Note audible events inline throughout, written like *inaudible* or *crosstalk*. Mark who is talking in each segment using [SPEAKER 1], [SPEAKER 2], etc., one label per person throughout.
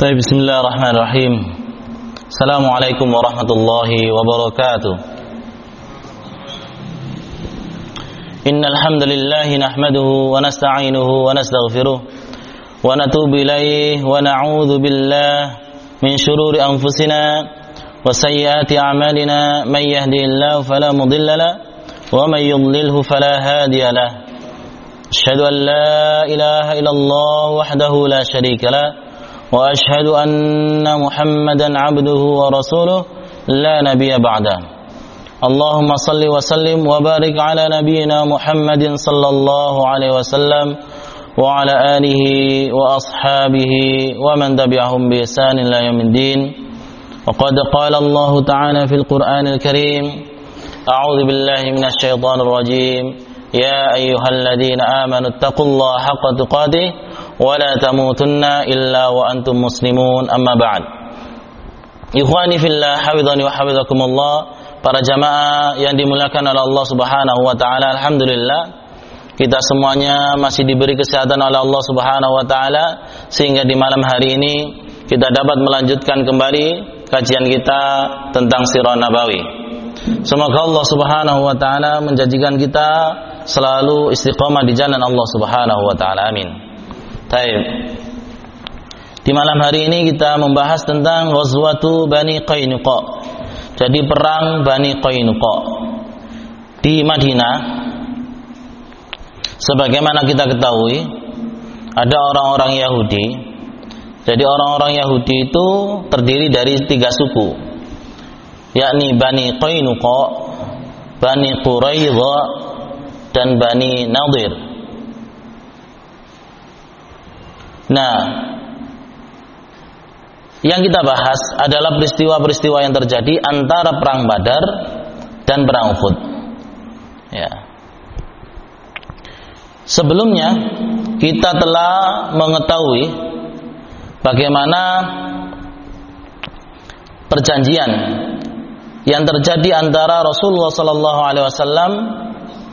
[SPEAKER 1] طيب بسم الله الرحمن الرحيم. السلام عليكم ورحمة الله وبركاته. إن الحمد لله نحمده ونستعينه ونستغفره ونتوب إليه ونعوذ بالله من شرور أنفسنا وسيئات أعمالنا. من يهدي الله فلا مضل له ومن يضلله فلا هادي له. أشهد أن لا إله إلا الله وحده لا شريك له. وأشهد أن محمدا عبده ورسوله لا نبي بعده. اللهم صل وسلم وبارك على نبينا محمد صلى الله عليه وسلم وعلى آله وأصحابه ومن تبعهم بإحسان إلى يوم الدين. وقد قال الله تعالى في القرآن الكريم أعوذ بالله من الشيطان الرجيم. يا أيها الذين آمنوا اتقوا الله حق تقاته ولا تموتن إلا وأنتم مسلمون أما بعد Ikhwani fillah hafizani wa hafizakumullah para jamaah yang dimuliakan oleh Allah Subhanahu wa taala alhamdulillah kita semuanya masih diberi kesehatan oleh Allah Subhanahu wa taala sehingga di malam hari ini kita dapat melanjutkan kembali kajian kita tentang sirah nabawi. Semoga Allah Subhanahu wa taala menjanjikan kita selalu istiqomah di jalan Allah Subhanahu wa taala. Amin. Taib. Di malam hari ini kita membahas tentang Ghazwatu Bani Qainuqa. Jadi perang Bani Qainuqa di Madinah. Sebagaimana kita ketahui, ada orang-orang Yahudi. Jadi orang-orang Yahudi itu terdiri dari tiga suku, yakni Bani Qainuqa, Bani Quraidah, dan Bani Nadir. Nah, yang kita bahas adalah peristiwa-peristiwa yang terjadi antara perang Badar dan perang Uhud. Ya. Sebelumnya kita telah mengetahui bagaimana perjanjian yang terjadi antara Rasulullah Sallallahu Alaihi Wasallam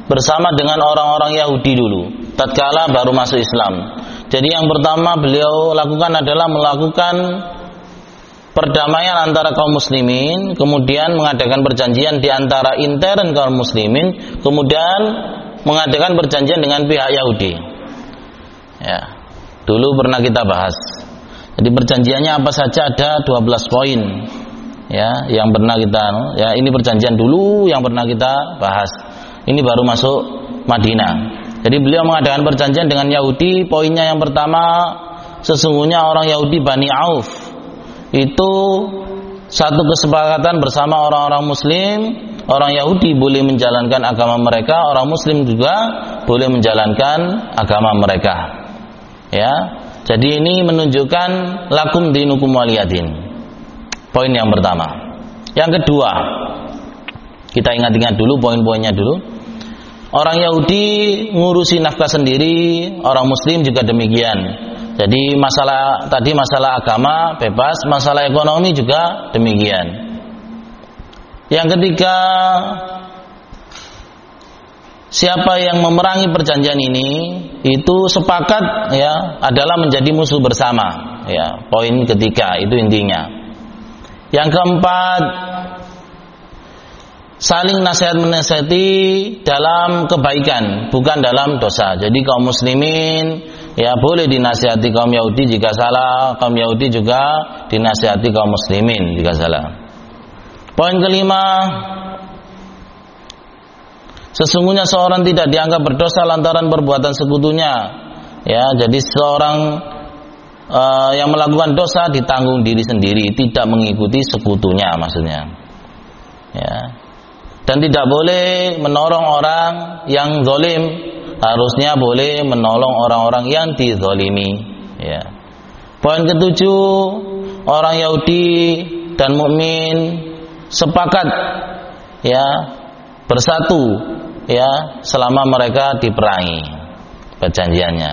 [SPEAKER 1] bersama dengan orang-orang Yahudi dulu, tatkala baru masuk Islam. Jadi yang pertama beliau lakukan adalah melakukan perdamaian antara kaum muslimin, kemudian mengadakan perjanjian di antara intern kaum muslimin, kemudian mengadakan perjanjian dengan pihak Yahudi. Ya. Dulu pernah kita bahas. Jadi perjanjiannya apa saja ada 12 poin. Ya, yang pernah kita ya ini perjanjian dulu yang pernah kita bahas. Ini baru masuk Madinah. Jadi beliau mengadakan perjanjian dengan Yahudi. Poinnya yang pertama, sesungguhnya orang Yahudi Bani Auf itu satu kesepakatan bersama orang-orang Muslim. Orang Yahudi boleh menjalankan agama mereka, orang Muslim juga boleh menjalankan agama mereka. Ya, jadi ini menunjukkan lakum dinukum waliyadin. Poin yang pertama. Yang kedua, kita ingat-ingat dulu poin-poinnya dulu. Orang Yahudi ngurusi nafkah sendiri, orang Muslim juga demikian. Jadi masalah tadi masalah agama bebas, masalah ekonomi juga demikian. Yang ketiga, siapa yang memerangi perjanjian ini itu sepakat ya adalah menjadi musuh bersama. Ya, poin ketiga itu intinya. Yang keempat, saling nasihat menasihati dalam kebaikan, bukan dalam dosa. Jadi kaum muslimin ya boleh dinasihati kaum Yahudi jika salah, kaum Yahudi juga dinasihati kaum muslimin jika salah. Poin kelima, sesungguhnya seorang tidak dianggap berdosa lantaran perbuatan sekutunya. Ya, jadi seorang uh, yang melakukan dosa ditanggung diri sendiri, tidak mengikuti sekutunya maksudnya. Ya, dan tidak boleh menolong orang yang zolim harusnya boleh menolong orang-orang yang dizolimi ya. Poin ketujuh orang Yahudi dan mukmin sepakat ya bersatu ya selama mereka diperangi. Perjanjiannya.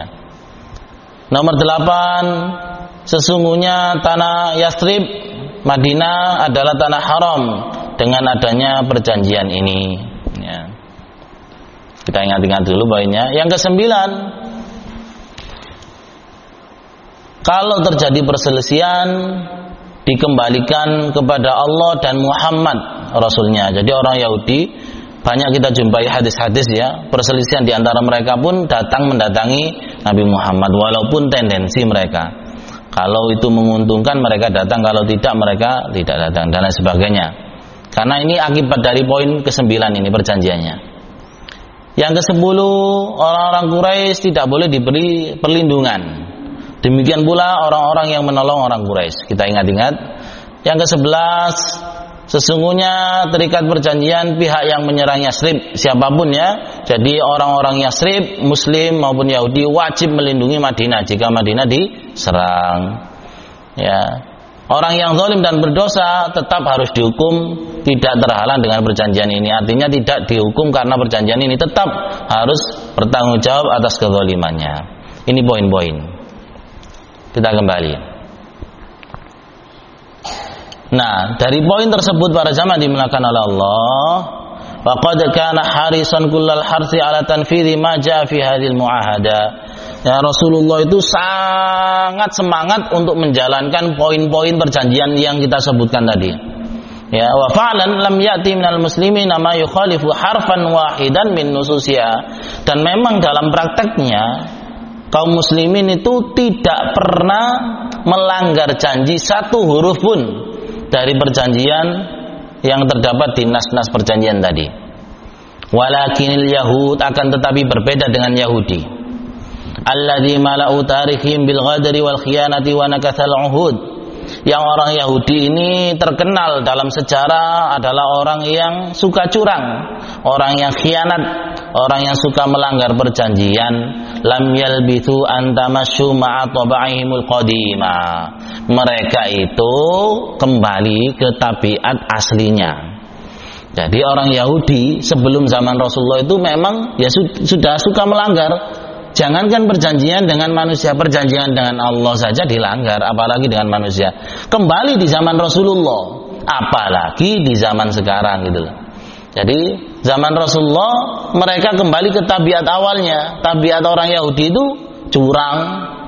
[SPEAKER 1] Nomor delapan sesungguhnya tanah Yastrib Madinah adalah tanah haram dengan adanya perjanjian ini. Ya. Kita ingat-ingat dulu poinnya. Yang kesembilan, kalau terjadi perselisihan dikembalikan kepada Allah dan Muhammad Rasulnya. Jadi orang Yahudi banyak kita jumpai hadis-hadis ya perselisihan di antara mereka pun datang mendatangi Nabi Muhammad walaupun tendensi mereka kalau itu menguntungkan mereka datang kalau tidak mereka tidak datang dan lain sebagainya karena ini akibat dari poin ke-9 ini perjanjiannya yang ke-10 orang-orang Quraisy tidak boleh diberi perlindungan demikian pula orang-orang yang menolong orang Quraisy kita ingat-ingat yang ke-11 Sesungguhnya terikat perjanjian pihak yang menyerang Yasrib siapa pun ya. Jadi orang-orang Yasrib, Muslim maupun Yahudi wajib melindungi Madinah jika Madinah diserang. Ya. Orang yang zalim dan berdosa tetap harus dihukum tidak terhalang dengan perjanjian ini. Artinya tidak dihukum karena perjanjian ini tetap harus bertanggung jawab atas kezalimannya. Ini poin-poin. Kita kembali. Nah, dari poin tersebut para jamaah dimulakan oleh Allah, faqad kana harisan kullal harsi ala tanfidhi ma jaa fi hadhil muahada. Ya, Rasulullah itu sangat semangat untuk menjalankan poin-poin perjanjian yang kita sebutkan tadi. Ya, wa fa'lan lam ya'ti minal muslimin ma yukhalifu harfan wahidan min nususia. Dan memang dalam prakteknya kaum muslimin itu tidak pernah melanggar janji satu huruf pun dari perjanjian yang terdapat di nas-nas perjanjian tadi. Walakinil Yahud akan tetapi berbeda dengan Yahudi. Alladzi mala'u tarikhim bil ghadri wal khiyanati wa nakathal uhud. Yang orang Yahudi ini terkenal dalam sejarah adalah orang yang suka curang, orang yang khianat, orang yang suka melanggar perjanjian, lam yalbithu antamasyu ma'a tabaihimul qadima. Mereka itu kembali ke tabiat aslinya. Jadi orang Yahudi sebelum zaman Rasulullah itu memang ya sudah suka melanggar. Jangankan perjanjian dengan manusia, perjanjian dengan Allah saja dilanggar, apalagi dengan manusia. Kembali di zaman Rasulullah, apalagi di zaman sekarang gitu loh. Jadi zaman Rasulullah mereka kembali ke tabiat awalnya. Tabiat orang Yahudi itu curang,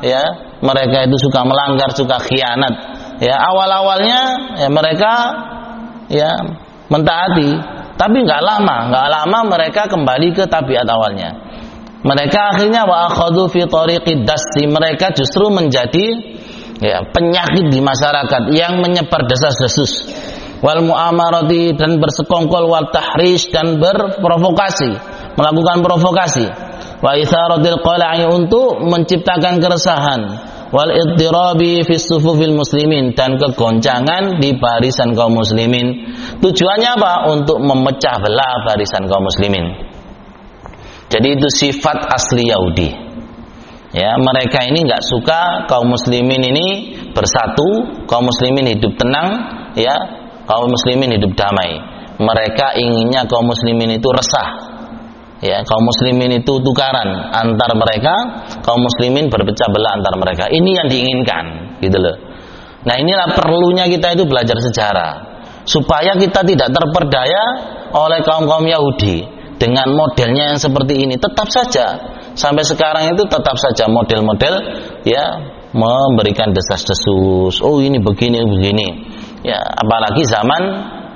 [SPEAKER 1] ya. Mereka itu suka melanggar, suka khianat. Ya, awal-awalnya ya mereka ya mentaati, tapi nggak lama, nggak lama mereka kembali ke tabiat awalnya. Mereka akhirnya wa akhadhu fi tariqid dasti. Mereka justru menjadi ya, penyakit di masyarakat yang menyebar desas-desus wal muamarati dan bersekongkol wal tahrish dan berprovokasi melakukan provokasi. Wa itharatil qala'i untuk menciptakan keresahan. Wal ittirabi fi sufufil muslimin dan kegoncangan di barisan kaum muslimin. Tujuannya apa? Untuk memecah belah barisan kaum muslimin jadi itu sifat asli Yahudi ya mereka ini nggak suka kaum muslimin ini bersatu kaum muslimin hidup tenang ya kaum muslimin hidup damai. Mereka inginnya kaum muslimin itu resah. Ya, kaum muslimin itu tukaran antar mereka, kaum muslimin berpecah belah antar mereka. Ini yang diinginkan, gitu loh. Nah, inilah perlunya kita itu belajar sejarah supaya kita tidak terperdaya oleh kaum-kaum Yahudi dengan modelnya yang seperti ini. Tetap saja sampai sekarang itu tetap saja model-model ya memberikan desas-desus. Oh, ini begini begini. Ya apalagi zaman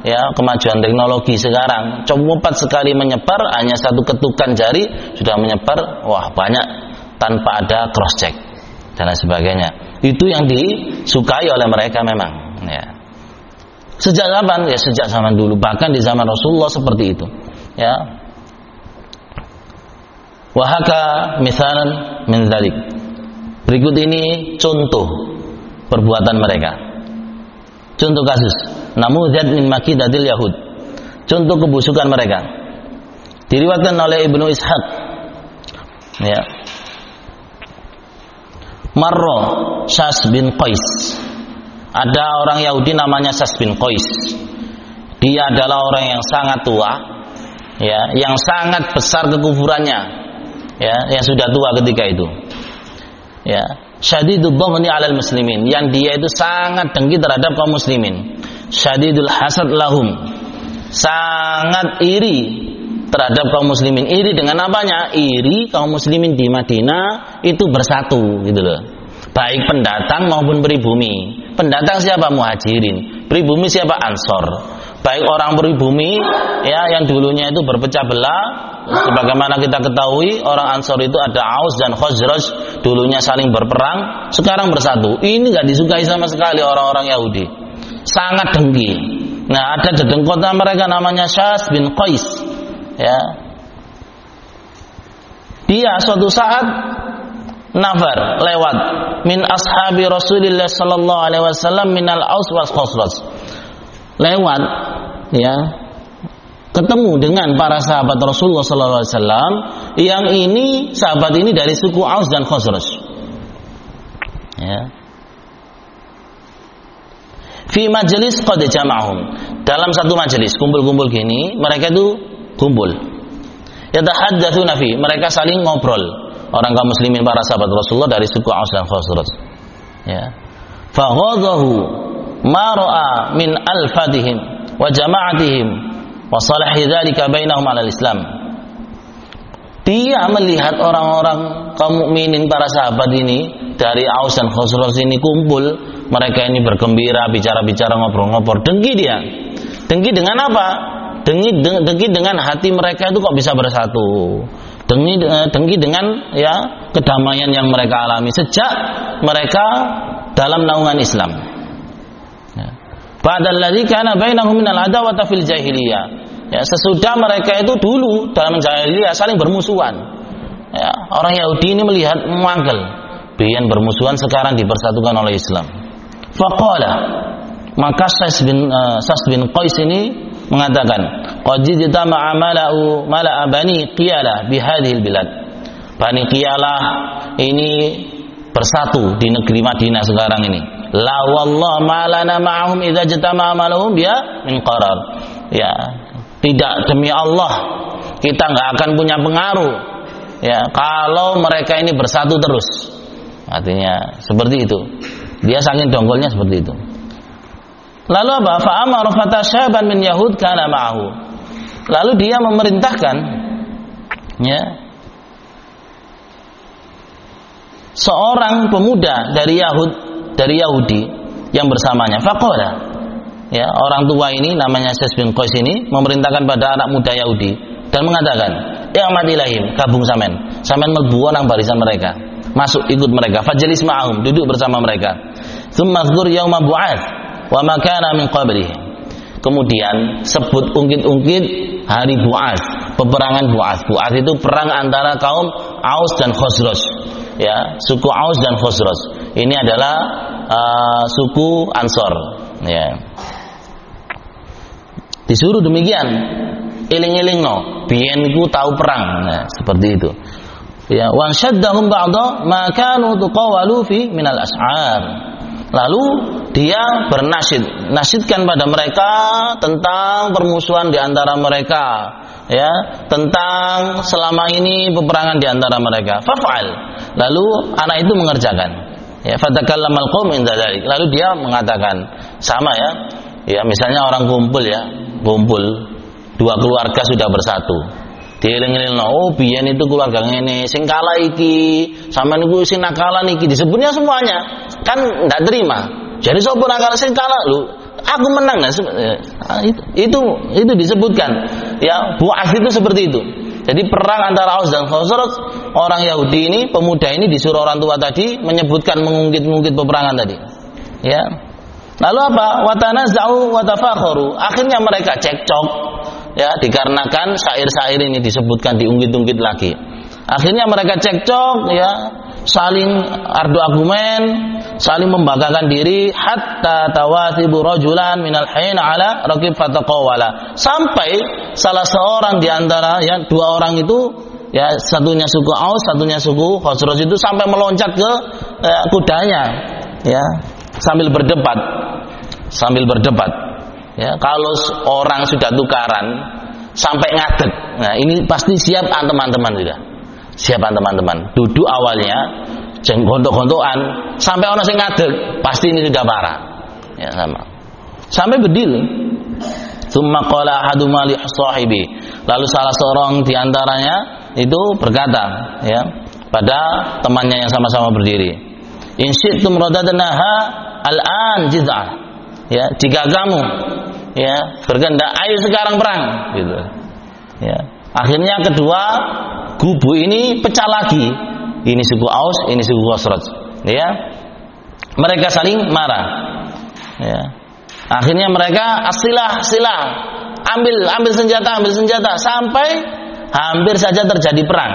[SPEAKER 1] ya kemajuan teknologi sekarang. Cepat sekali menyebar hanya satu ketukan jari sudah menyebar wah banyak tanpa ada cross check dan sebagainya. Itu yang disukai oleh mereka memang ya. Sejak kapan? Ya sejak zaman dulu. Bahkan di zaman Rasulullah seperti itu ya wahaka misalan min berikut ini contoh perbuatan mereka Contoh kasus, namuzad min makidatil Yahud. Contoh kebusukan mereka. Diriwatkan oleh Ibnu Ishaq. Ya. Marro Sas bin Qais. Ada orang Yahudi namanya Sas bin Qais. Dia adalah orang yang sangat tua, ya, yang sangat besar kekufurannya, ya, yang sudah tua ketika itu. Ya, syadidul dhaghni 'alal muslimin yang dia itu sangat dengki terhadap kaum muslimin syadidul hasad lahum sangat iri terhadap kaum muslimin iri dengan apanya iri kaum muslimin di Madinah itu bersatu gitu loh baik pendatang maupun pribumi. Pendatang siapa? Muhajirin. Pribumi siapa? Ansor. Baik orang pribumi ya yang dulunya itu berpecah belah sebagaimana kita ketahui orang Ansor itu ada Aus dan Khazraj dulunya saling berperang, sekarang bersatu. Ini nggak disukai sama sekali orang-orang Yahudi. Sangat dengki. Nah, ada dedengkota mereka namanya Syas bin Qais. Ya. Dia suatu saat nafar lewat min ashabi Rasulillah sallallahu alaihi wasallam minal aus was khosros lewat ya ketemu dengan para sahabat Rasulullah sallallahu alaihi wasallam yang ini sahabat ini dari suku Aus dan Khosros ya. Fi majelis qad jama'hum dalam satu majelis kumpul-kumpul gini mereka itu kumpul. Yatahaddatsuna fi mereka saling ngobrol. Orang kaum muslimin para sahabat Rasulullah dari suku Aus dan Khazraj. Ya. Faghadahu ma ra'a min alfatihim wa jama'atihim wa salahi dzalika bainahum 'ala islam Dia melihat orang-orang kaum mukminin para sahabat ini dari Aus dan Khazraj ini kumpul, mereka ini bergembira, bicara-bicara, ngobrol-ngobrol. Dengki dia. Dengki dengan apa? Dengki, dengki dengan hati mereka itu kok bisa bersatu dengki, eh, dengki dengan ya kedamaian yang mereka alami sejak mereka dalam naungan Islam. Padahal karena bainahum minal adawata fil jahiliyah. Ya, sesudah mereka itu dulu dalam jahiliyah saling bermusuhan. Ya, orang Yahudi ini melihat mangkel, biyen bermusuhan sekarang dipersatukan oleh Islam. Faqala maka Sas bin uh, Sas bin Qais ini mengatakan qad jitama amalau mala bani qiyala bihadhil bilad Bani Qiyalah ini bersatu di negeri Madinah sekarang ini la wallah malana ma'ahum idza jatama amalahum ya min qarar. Ya tidak demi Allah kita nggak akan punya pengaruh. Ya kalau mereka ini bersatu terus. Artinya seperti itu. Dia saking dongkolnya seperti itu. Lalu apa? Fa'amar fatasyaban min Yahud kana ma'ahu. Lalu dia memerintahkan ya seorang pemuda dari Yahud dari Yahudi yang bersamanya. Faqala ya orang tua ini namanya Sys bin Qais ini memerintahkan pada anak muda Yahudi dan mengatakan ya ilahim gabung samen samen melbu nang barisan mereka masuk ikut mereka fajlis ma'ahum duduk bersama mereka thumma dzkur yauma bu'ats wa makana min. Kemudian sebut ungkit-ungkit hari Buas, peperangan Buas. Buas itu perang antara kaum Aus dan Khosros. Ya, suku Aus dan Khosros. Ini adalah uh, suku Ansor. Ya. Disuruh demikian. Iling-iling no, biyen ku tahu perang. Nah, seperti itu. Ya, wan syaddahum ba'da ma kanu tuqawalu fi minal as'ar Lalu dia bernasid, nasidkan pada mereka tentang permusuhan di antara mereka, ya, tentang selama ini peperangan di antara mereka. Faf'al. Lalu anak itu mengerjakan. Ya, fatakallamal qaum inda Lalu dia mengatakan, sama ya. Ya, misalnya orang kumpul ya, kumpul dua keluarga sudah bersatu. Dieling-eling oh biyen itu keluarga ini sing kalah iki sama niku sing nakala niki disebutnya semuanya. Kan tidak terima. Jadi sopur nakala sing kalah lu aku menang nah, itu, itu itu disebutkan. Ya buas itu seperti itu. Jadi perang antara Aus dan Khosrot orang Yahudi ini pemuda ini disuruh orang tua tadi menyebutkan mengungkit-ungkit peperangan tadi. Ya. Lalu apa? Watana zau watafakhoru akhirnya mereka cekcok ya dikarenakan syair-syair ini disebutkan diungkit-ungkit lagi. Akhirnya mereka cekcok ya saling ardu argumen saling membanggakan diri hatta tawathibu rajulan minal hain ala raqib fataqawala sampai salah seorang di antara ya dua orang itu ya satunya suku Aus satunya suku Khosroj itu sampai meloncat ke ya, kudanya ya sambil berdebat sambil berdebat Ya, kalau orang sudah tukaran sampai ngadeg, nah ini pasti siap teman-teman sudah. Siap teman-teman. Duduk awalnya jenggontok-gontokan sampai orang sing ngadeg, pasti ini sudah parah. Ya sama. Sampai bedil. Tsumma qala ahaduma li. Lalu salah seorang di antaranya itu berkata, ya, pada temannya yang sama-sama berdiri. In syi'tum radadnaha al-an. Ya, jika kamu ya berkehendak ayo sekarang perang gitu. Ya. Akhirnya kedua kubu ini pecah lagi. Ini suku Aus, ini suku Khosraj. Ya. Mereka saling marah. Ya. Akhirnya mereka asilah silah ambil ambil senjata ambil senjata sampai hampir saja terjadi perang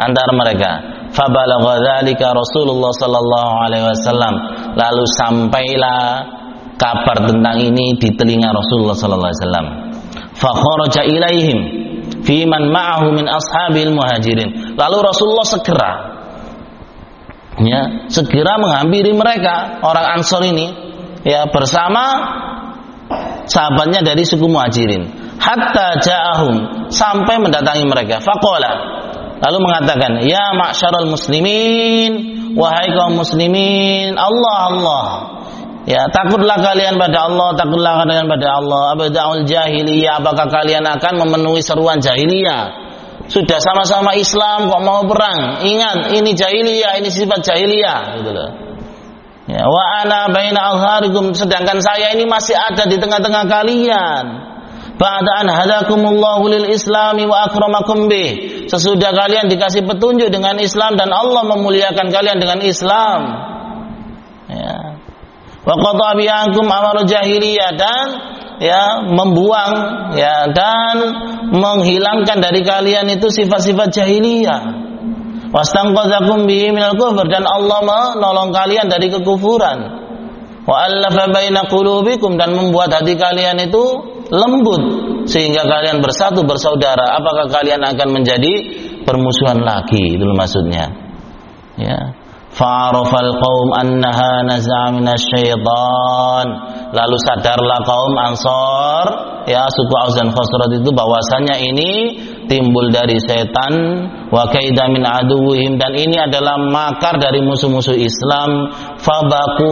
[SPEAKER 1] antara mereka. Fabalagha Rasulullah sallallahu alaihi wasallam. Lalu sampailah kabar tentang ini di telinga Rasulullah sallallahu alaihi wasallam. Fa kharaja ilaihim fi man ma'ahu min ashabil muhajirin. Lalu Rasulullah segera ya, segera menghampiri mereka orang Ansor ini ya bersama sahabatnya dari suku Muhajirin hatta ja'ahum sampai mendatangi mereka. Faqala lalu mengatakan ya ma'syarul muslimin wahai kaum muslimin Allah Allah. Ya takutlah kalian pada Allah takutlah kalian pada Allah. Abda'ul jahiliyah apakah kalian akan memenuhi seruan jahiliyah? Sudah sama-sama Islam kok mau perang? Ingat ini jahiliyah ini sifat jahiliyah gitu loh. Ya, wa ana baina sedangkan saya ini masih ada di tengah-tengah kalian. Ba'da an hadakumullahu lil islami wa akramakum bih. Sesudah kalian dikasih petunjuk dengan Islam dan Allah memuliakan kalian dengan Islam. Ya. Wa bi'ankum jahiliyah dan ya membuang ya dan menghilangkan dari kalian itu sifat-sifat jahiliyah bihi dan Allah menolong kalian dari kekufuran wa dan membuat hati kalian itu lembut sehingga kalian bersatu bersaudara apakah kalian akan menjadi permusuhan lagi itu maksudnya ya Fa'arafal qaum annaha naza'a minasyaitan. Lalu sadarlah kaum Ansor, ya suku Aus dan Khosrot itu bahwasanya ini timbul dari setan wa kaida min dan ini adalah makar dari musuh-musuh Islam. Fabaku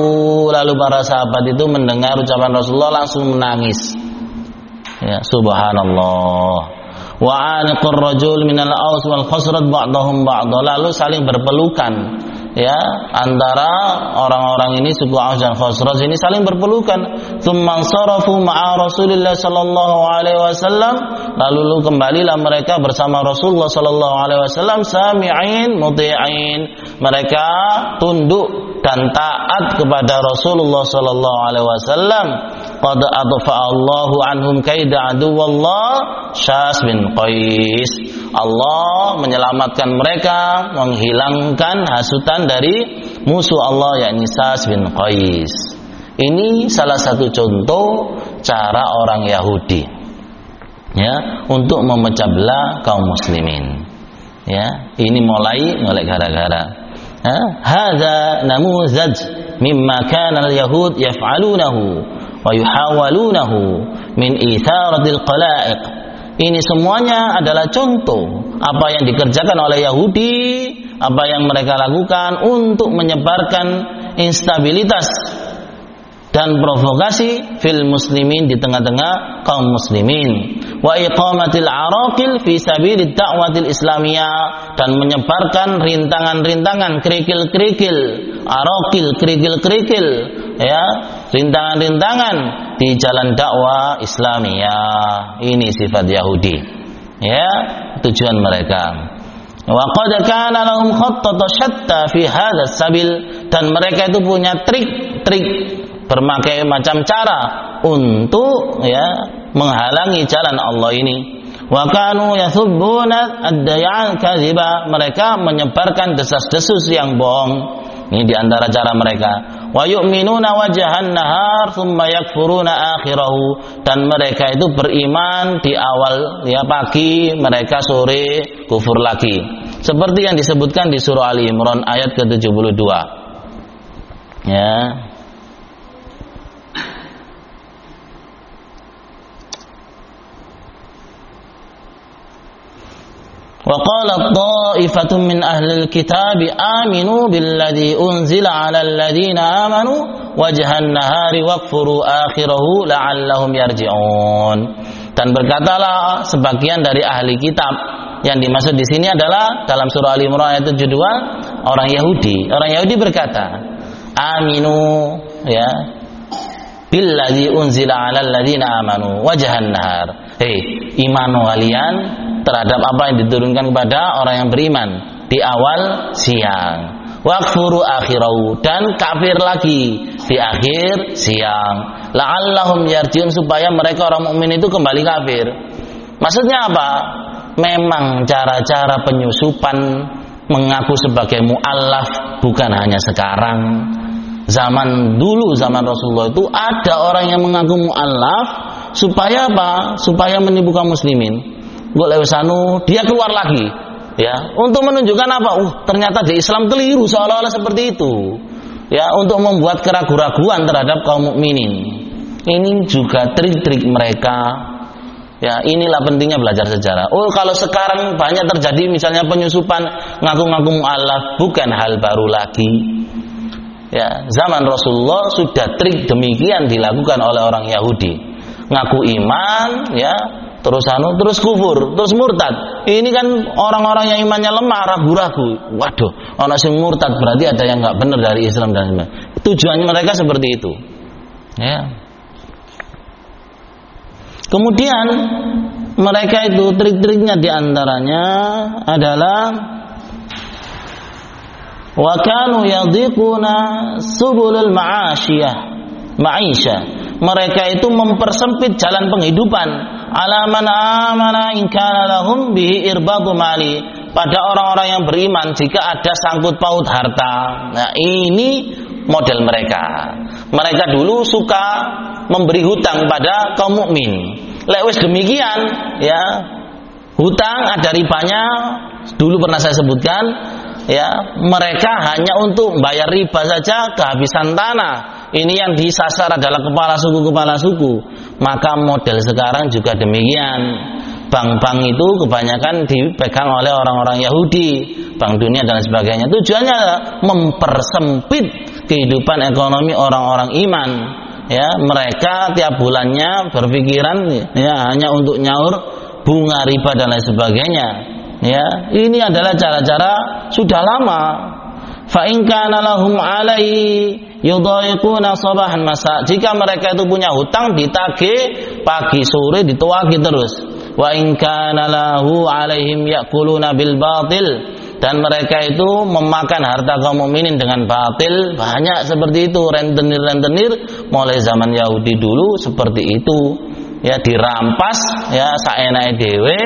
[SPEAKER 1] lalu para sahabat itu mendengar ucapan Rasulullah langsung menangis. Ya, subhanallah. Wa aniqur rajul minal aus wal khosrat ba'dahum ba'dah. Lalu saling berpelukan ya antara orang-orang ini suku Aus dan Khosraj ini saling berpelukan. Tsumman sarafu ma'a Rasulillah sallallahu alaihi wasallam lalu kembalilah mereka bersama Rasulullah sallallahu alaihi wasallam sami'in muti'in. Mereka tunduk dan taat kepada Rasulullah sallallahu alaihi wasallam. Qad adfa Allahu anhum kaida aduwallah Syas bin Qais. Allah menyelamatkan mereka, menghilangkan hasutan dari musuh Allah yakni Sas bin Qais. Ini salah satu contoh cara orang Yahudi ya untuk memecah belah kaum muslimin. Ya, ini mulai oleh gara-gara. Hadza namuzaj mimma kana al-yahud yaf'alunahu wa yuhawalunahu min itharatil qalaiq ini semuanya adalah contoh apa yang dikerjakan oleh Yahudi, apa yang mereka lakukan untuk menyebarkan instabilitas dan provokasi fil muslimin di tengah-tengah kaum muslimin. Wa iqamatil araqil fi sabilid da'watil islamiyah dan menyebarkan rintangan-rintangan kerikil-kerikil araqil kerikil-kerikil ya rintangan-rintangan di jalan dakwah Islamiyah. Ini sifat Yahudi. Ya, tujuan mereka. Wa qad kana lahum shatta fi hadha sabil dan mereka itu punya trik-trik berbagai macam cara untuk ya menghalangi jalan Allah ini. Wa kanu yathubbuna ad-daya'an kadhiba mereka menyebarkan desas-desus yang bohong. Ini di antara cara mereka wa wajhan nahar thumma akhirahu. Dan mereka itu beriman di awal ya pagi mereka sore kufur lagi. Seperti yang disebutkan di surah Ali Imran ayat ke-72. Ya Wa qala ta'ifatun min ahli al-kitabi aminu billadhi unzila 'ala alladhina amanu wajha an-nahari waqfuru. Dan berkatalah sebagian dari ahli kitab yang dimaksud di sini adalah dalam surah Ali Imran ayat 72 orang Yahudi. Orang Yahudi berkata, "Aminu ya billazi unzila 'alal ladzina amanu wajhan nahar." Eh, Hei, imanu kalian terhadap apa yang diturunkan kepada orang yang beriman di awal siang. Wakfuru akhirau dan kafir lagi di akhir siang. La'allahum yarjiun supaya mereka orang mukmin itu kembali kafir. Maksudnya apa? Memang cara-cara penyusupan mengaku sebagai mu'allaf bukan hanya sekarang. Zaman dulu zaman Rasulullah itu ada orang yang mengaku mu'allaf supaya apa? Supaya menipu kaum muslimin. Gue lewasanu dia keluar lagi ya untuk menunjukkan apa? Uh, ternyata di Islam keliru seolah-olah seperti itu. Ya, untuk membuat keraguan-keraguan terhadap kaum mukminin. Ini juga trik-trik mereka Ya, inilah pentingnya belajar sejarah. Oh, kalau sekarang banyak terjadi misalnya penyusupan ngaku-ngaku mu'alaf, bukan hal baru lagi. Ya, zaman Rasulullah sudah trik demikian dilakukan oleh orang Yahudi. Ngaku iman, ya, terus anu, terus kufur, terus murtad. Ini kan orang-orang yang imannya lemah, ragu-ragu. Waduh, orang yang murtad berarti ada yang nggak benar dari Islam dan iman. Tujuannya mereka seperti itu. Ya, Kemudian mereka itu trik-triknya di antaranya adalah wa kanu yadhiquna subulul ma'asyiyah ma'isha mereka itu mempersempit jalan penghidupan alaman amana in kana lahum bihi irbadu pada orang-orang yang beriman jika ada sangkut paut harta nah ini model mereka mereka dulu suka memberi hutang pada kaum mukmin. Lewis demikian, ya hutang ada ribanya. Dulu pernah saya sebutkan, ya mereka hanya untuk bayar riba saja kehabisan tanah. Ini yang disasar adalah kepala suku kepala suku. Maka model sekarang juga demikian. Bank-bank itu kebanyakan dipegang oleh orang-orang Yahudi, bank dunia dan sebagainya. Tujuannya mempersempit kehidupan ekonomi orang-orang iman ya mereka tiap bulannya berpikiran ya hanya untuk nyaur bunga riba dan lain sebagainya ya ini adalah cara-cara sudah lama fa lahum alai yudhaiquna sabahan masa. Jika mereka itu punya hutang ditagih pagi sore dituagi terus. Wa in kana alaihim bil dan mereka itu memakan harta kaum mukminin dengan batil. Banyak seperti itu rentenir-rentenir mulai zaman Yahudi dulu seperti itu ya dirampas ya saenai dewe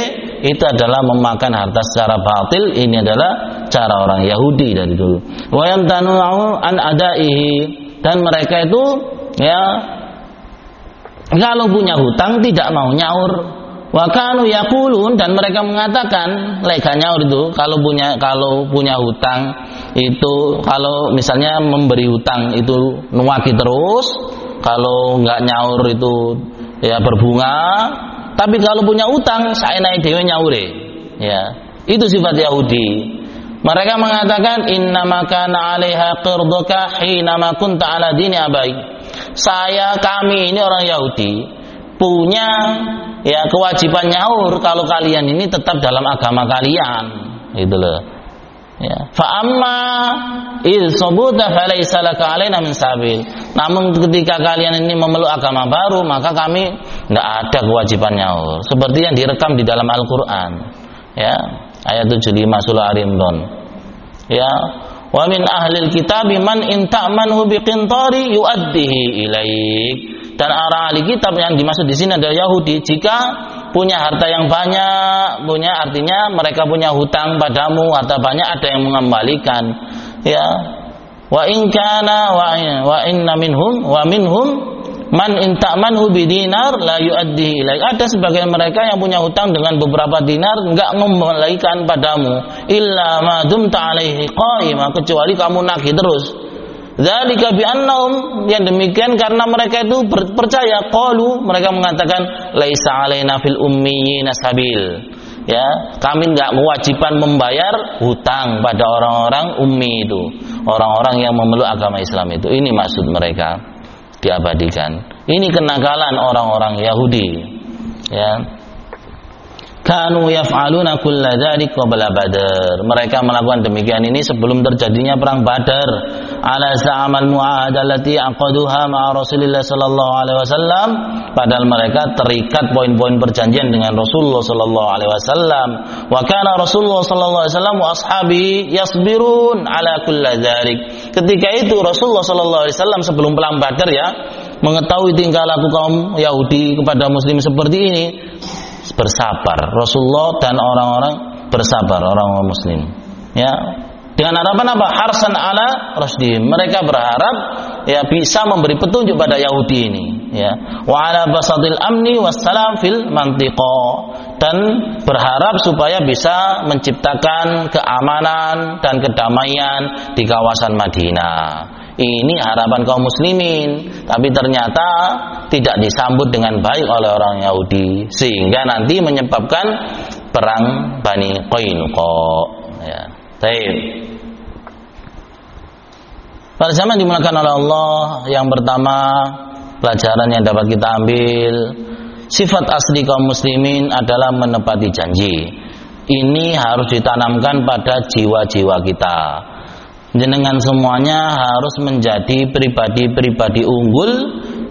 [SPEAKER 1] itu adalah memakan harta secara batil ini adalah cara orang Yahudi dari dulu. Wa yamtanu an adaihi dan mereka itu ya kalau punya hutang tidak mau nyaur. Wakanu yakulun dan mereka mengatakan leganya itu kalau punya kalau punya hutang itu kalau misalnya memberi hutang itu nuwaki terus kalau nggak nyaur itu ya berbunga. Tapi kalau punya utang saya naik dewe nyaure. Ya itu sifat Yahudi. Mereka mengatakan inna makana alaiha qirduka hina ma kunta ala dini abai. Saya kami ini orang Yahudi punya ya kewajiban nyaur kalau kalian ini tetap dalam agama kalian. Gitu loh ya. Fa amma il sabuta falaysa laka alaina min sabil. Namun ketika kalian ini memeluk agama baru maka kami tidak ada kewajiban nyaur seperti yang direkam di dalam Al-Qur'an. Ya. Ayat 75 surah Al-Imran ya. Wa min ahlil kitabi man in ta'manhu biqintari yuaddihi ilaik. Dan arah ahli kitab yang dimaksud di sini adalah Yahudi. Jika punya harta yang banyak punya artinya mereka punya hutang padamu harta banyak ada yang mengembalikan ya. Wa in kana wa, wa inna minhum wa minhum man in ta'manhu bidinar la yuaddihi ilaik ada sebagian mereka yang punya hutang dengan beberapa dinar enggak mengembalikan padamu illa ma dumta alaihi qaima kecuali kamu nagih terus Dzalika bi annahum yang demikian karena mereka itu percaya qalu mereka mengatakan laisa alaina fil ummiyina sabil. Ya, kami enggak kewajiban membayar hutang pada orang-orang ummi itu, orang-orang yang memeluk agama Islam itu. Ini maksud mereka diabadikan. Ini kenakalan orang-orang Yahudi. Ya. Kanu yaf'aluna kulla dzalik qabla badar. Mereka melakukan demikian ini sebelum terjadinya perang Badar. Ala za'amal mu'ahad allati aqaduha ma'a Rasulillah sallallahu alaihi wasallam. Padahal mereka terikat poin-poin perjanjian dengan Rasulullah sallallahu alaihi wasallam. Wa kana Rasulullah sallallahu alaihi wasallam wa ashabi yasbirun ala kulla dzalik. Ketika itu Rasulullah sallallahu alaihi wasallam sebelum perang Badar ya, mengetahui tingkah laku kaum Yahudi kepada muslim seperti ini, bersabar. Rasulullah dan orang-orang bersabar, orang-orang muslim. Ya. Dengan harapan apa? Harsan ala rasdi. Mereka berharap ya bisa memberi petunjuk pada Yahudi ini, ya. Wa ala basadil amni wassalam fil mantiqa dan berharap supaya bisa menciptakan keamanan dan kedamaian di kawasan Madinah. Ini harapan kaum muslimin, tapi ternyata tidak disambut dengan baik oleh orang Yahudi sehingga nanti menyebabkan perang Bani Qainuqa. Ya. Baik. Pada zaman dimulakan oleh Allah, yang pertama pelajaran yang dapat kita ambil sifat asli kaum muslimin adalah menepati janji. Ini harus ditanamkan pada jiwa-jiwa kita jenengan semuanya harus menjadi pribadi-pribadi unggul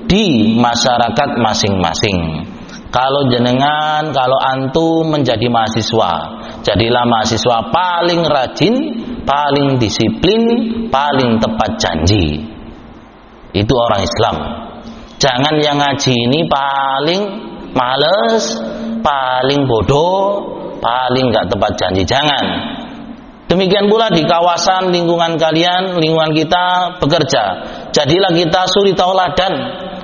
[SPEAKER 1] di masyarakat masing-masing. Kalau jenengan, kalau antum menjadi mahasiswa, jadilah mahasiswa paling rajin, paling disiplin, paling tepat janji. Itu orang Islam. Jangan yang ngaji ini paling males, paling bodoh, paling nggak tepat janji. Jangan Demikian pula di kawasan lingkungan kalian, lingkungan kita bekerja. Jadilah kita suri tauladan,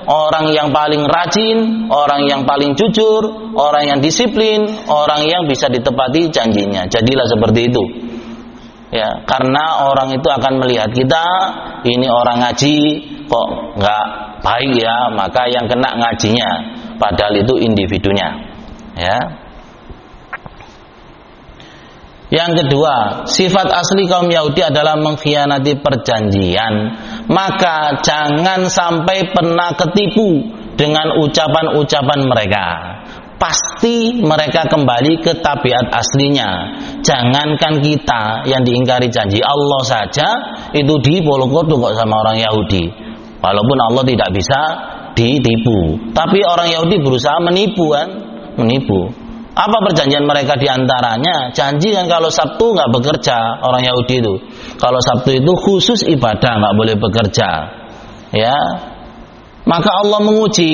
[SPEAKER 1] orang yang paling rajin, orang yang paling jujur, orang yang disiplin, orang yang bisa ditepati janjinya. Jadilah seperti itu. Ya, karena orang itu akan melihat kita ini orang ngaji kok nggak baik ya, maka yang kena ngajinya padahal itu individunya. Ya. Yang kedua, sifat asli kaum Yahudi adalah mengkhianati perjanjian. Maka jangan sampai pernah ketipu dengan ucapan-ucapan mereka. Pasti mereka kembali ke tabiat aslinya. Jangankan kita yang diingkari janji Allah saja itu dipolokodo kok sama orang Yahudi. Walaupun Allah tidak bisa ditipu. Tapi orang Yahudi berusaha menipu kan? Menipu. Apa perjanjian mereka di antaranya? Janji kan kalau Sabtu nggak bekerja orang Yahudi itu. Kalau Sabtu itu khusus ibadah nggak boleh bekerja. Ya, maka Allah menguji.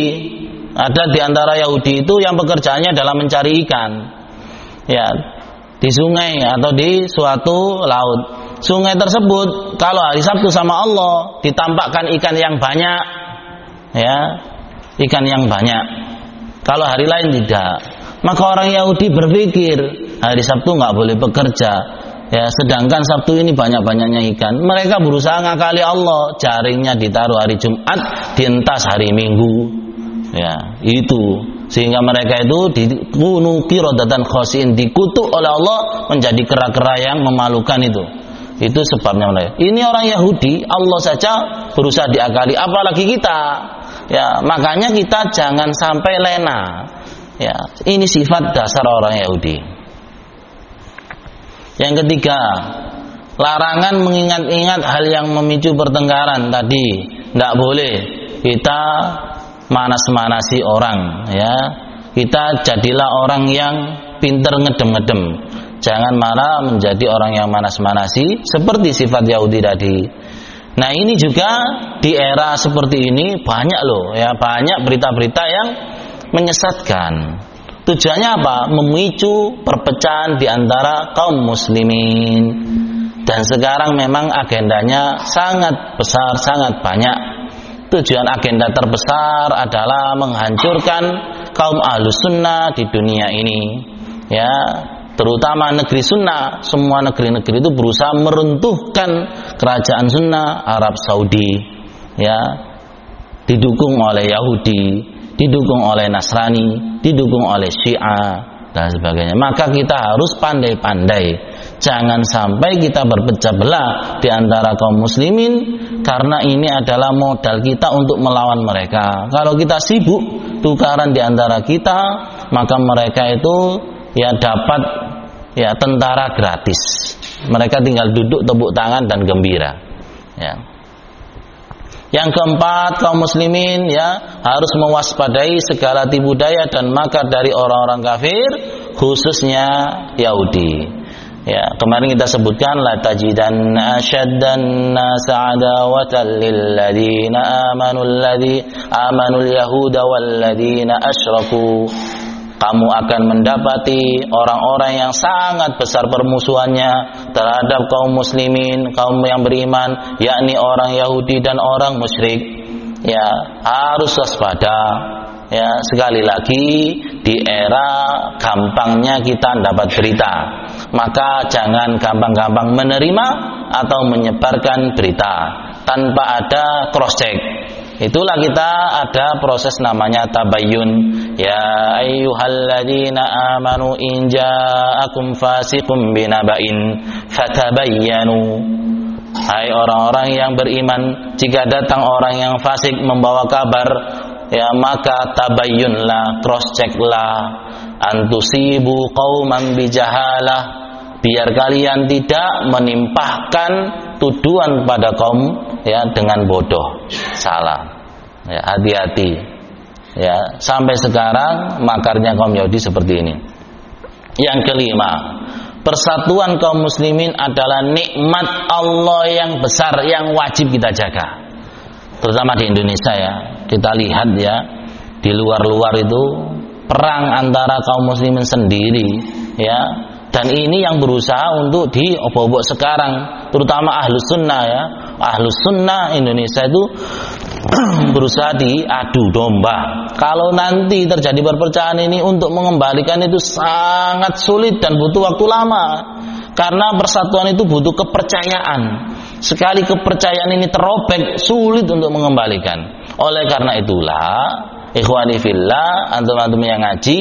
[SPEAKER 1] Ada di antara Yahudi itu yang pekerjaannya adalah mencari ikan. Ya, di sungai atau di suatu laut. Sungai tersebut kalau hari Sabtu sama Allah ditampakkan ikan yang banyak, ya, ikan yang banyak. Kalau hari lain tidak. Maka orang Yahudi berpikir hari Sabtu nggak boleh bekerja. Ya, sedangkan Sabtu ini banyak-banyaknya ikan. Mereka berusaha ngakali Allah, jaringnya ditaruh hari Jumat, dientas hari Minggu. Ya, itu sehingga mereka itu dikunuki rodatan khosin dikutuk oleh Allah menjadi kera-kera yang memalukan itu. Itu sebabnya mereka. Ini orang Yahudi, Allah saja berusaha diakali, apalagi kita. Ya, makanya kita jangan sampai lena Ya, ini sifat dasar orang Yahudi. Yang ketiga, larangan mengingat-ingat hal yang memicu pertengkaran tadi. Tidak boleh kita manas-manasi orang, ya. Kita jadilah orang yang pinter ngedem-ngedem. Jangan malah menjadi orang yang manas-manasi seperti sifat Yahudi tadi. Nah ini juga di era seperti ini banyak loh ya banyak berita-berita yang menyesatkan. Tujuannya apa? Memicu perpecahan di antara kaum muslimin. Dan sekarang memang agendanya sangat besar, sangat banyak. Tujuan agenda terbesar adalah menghancurkan kaum ahlus sunnah di dunia ini. Ya, terutama negeri sunnah, semua negeri-negeri itu berusaha meruntuhkan kerajaan sunnah Arab Saudi. Ya, didukung oleh Yahudi, didukung oleh Nasrani, didukung oleh Syiah dan sebagainya. Maka kita harus pandai-pandai. Jangan sampai kita berpecah belah di antara kaum muslimin karena ini adalah modal kita untuk melawan mereka. Kalau kita sibuk tukaran di antara kita, maka mereka itu ya dapat ya tentara gratis. Mereka tinggal duduk tepuk tangan dan gembira. Ya. Yang keempat, kaum muslimin ya harus mewaspadai segala tipu daya dan makar dari orang-orang kafir, khususnya Yahudi. Ya, kemarin kita sebutkan la tajidan asyaddan nas adawatan lil ladina amanu alladhi amanu yahuda wal ladina asyraku kamu akan mendapati orang-orang yang sangat besar permusuhannya terhadap kaum muslimin, kaum yang beriman, yakni orang Yahudi dan orang musyrik. Ya, harus waspada. Ya, sekali lagi di era gampangnya kita dapat berita. Maka jangan gampang-gampang menerima atau menyebarkan berita tanpa ada cross check Itulah kita ada proses namanya tabayyun. Ya ayyuhalladzina amanu in ja'akum fasiqun binaba'in fatabayyanu. Hai orang-orang yang beriman, jika datang orang yang fasik membawa kabar, ya maka tabayyunlah, cross checklah, antusibu qauman bijahalah, biar kalian tidak menimpahkan tuduhan pada kaum ya dengan bodoh, salah. Ya hati-hati. Ya sampai sekarang makarnya kaum Yahudi seperti ini. Yang kelima persatuan kaum muslimin adalah nikmat Allah yang besar yang wajib kita jaga. Terutama di Indonesia ya. Kita lihat ya di luar-luar itu perang antara kaum muslimin sendiri ya dan ini yang berusaha untuk diobok-obok sekarang terutama ahlus sunnah ya ahlus sunnah Indonesia itu *clears throat* berusaha diadu domba. Kalau nanti terjadi perpecahan ini untuk mengembalikan itu sangat sulit dan butuh waktu lama. Karena persatuan itu butuh kepercayaan. Sekali kepercayaan ini terobek, sulit untuk mengembalikan. Oleh karena itulah, ikhwani fillah, antum-antum yang ngaji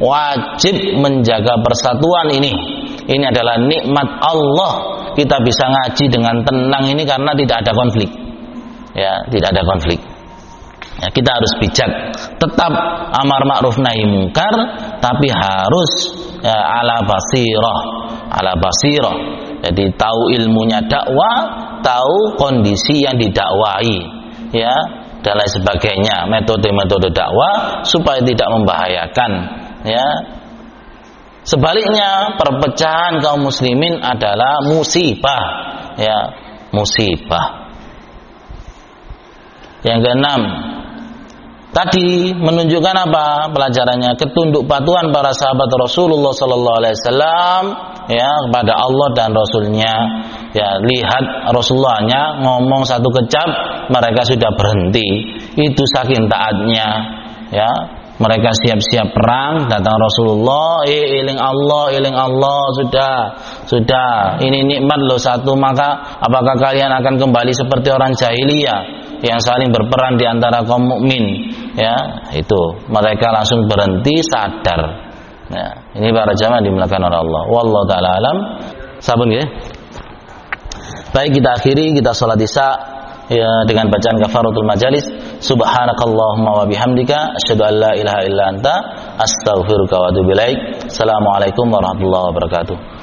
[SPEAKER 1] wajib menjaga persatuan ini. Ini adalah nikmat Allah. Kita bisa ngaji dengan tenang ini karena tidak ada konflik. Ya tidak ada konflik. Ya, kita harus bijak. Tetap amar ma'ruf nahi mungkar tapi harus ya, ala basirah. Ala basirah. Jadi tahu ilmunya dakwah tahu kondisi yang didakwai. Ya dan lain sebagainya metode-metode dakwah supaya tidak membahayakan ya. Sebaliknya perpecahan kaum muslimin adalah musibah ya. Musibah. Yang keenam, tadi menunjukkan apa? Pelajarannya? Ketunduk patuhan para sahabat Rasulullah Sallallahu Alaihi Wasallam ya kepada Allah dan Rasulnya. Ya lihat Rasulullahnya ngomong satu kecap mereka sudah berhenti. Itu saking taatnya ya. Mereka siap-siap perang datang Rasulullah eh iling Allah iling Allah sudah sudah. Ini nikmat loh satu maka apakah kalian akan kembali seperti orang jahiliyah yang saling berperan di antara kaum mukmin? Ya itu. Mereka langsung berhenti sadar. Ya ini para jamaah dimuliakan oleh Allah. Wallahu taala alam. Sabun ya. Baik kita akhiri kita salat isya ya dengan bacaan kafaratul majalis. Subhanakallahumma wa bihamdika asyhadu an la ilaha illa anta astaghfiruka wa atubu ilaik. Assalamualaikum warahmatullahi wabarakatuh